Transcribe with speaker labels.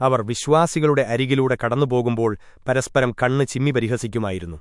Speaker 1: അവർ വിശ്വാസികളുടെ അരികിലൂടെ കടന്നുപോകുമ്പോൾ പരസ്പരം കണ്ണ് ചിമ്മി പരിഹസിക്കുമായിരുന്നു.